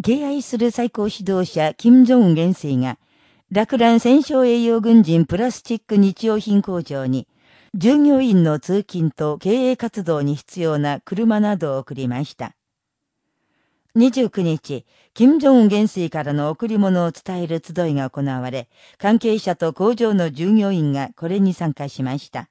敬愛する最高指導者、金正恩元帥が、落蘭戦勝栄養軍人プラスチック日用品工場に、従業員の通勤と経営活動に必要な車などを送りました。29日、金正恩元帥からの贈り物を伝える集いが行われ、関係者と工場の従業員がこれに参加しました。